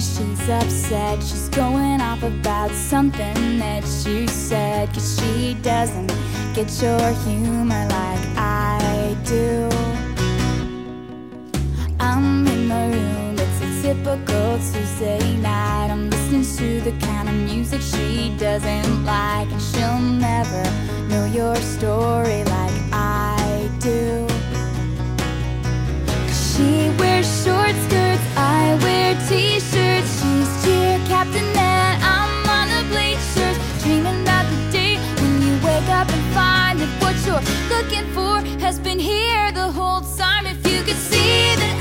She's upset, she's going off about something that you said. Cause she doesn't get your humor like I do. I'm in my room, it's a typical Tuesday night. I'm listening to the kind of music she doesn't like, you're looking for has been here the whole time. If you could see that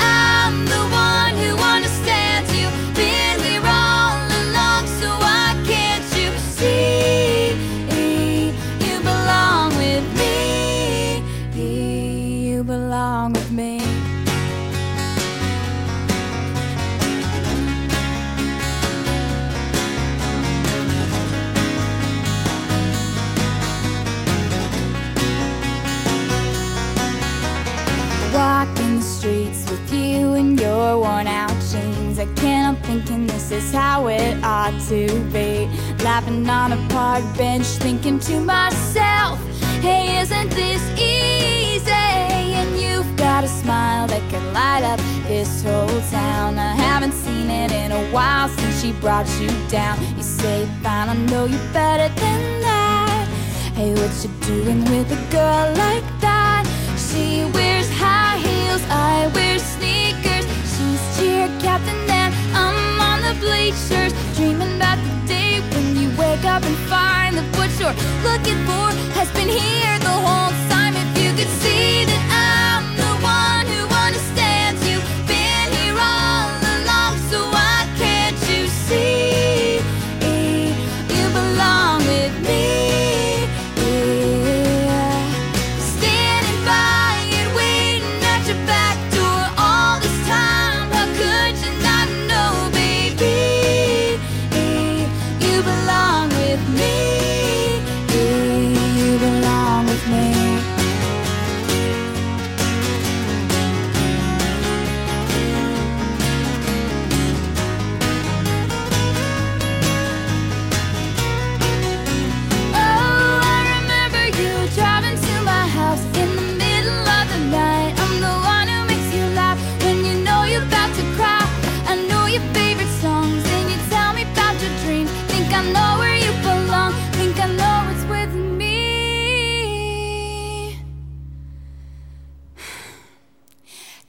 streets with you and your worn out jeans. Again, I'm thinking this is how it ought to be. Laughing on a park bench, thinking to myself, hey, isn't this easy? And you've got a smile that can light up this whole town. I haven't seen it in a while since she brought you down. You say, fine, I know you better than that. Hey, what you doing with a girl like that? She heels, I wear sneakers. She's cheer captain and I'm on the bleachers, dreaming about the day when you wake up and find that what you're looking for has been here the whole time.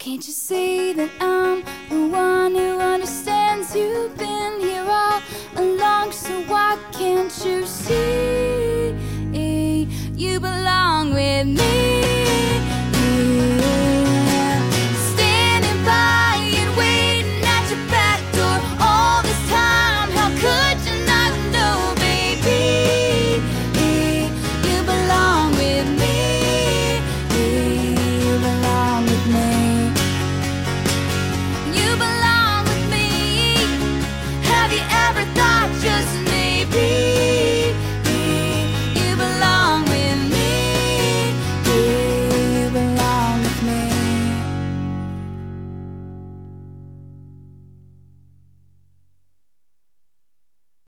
Can't you see that I'm the one who understands you've been here all along? So why can't you see you belong with me?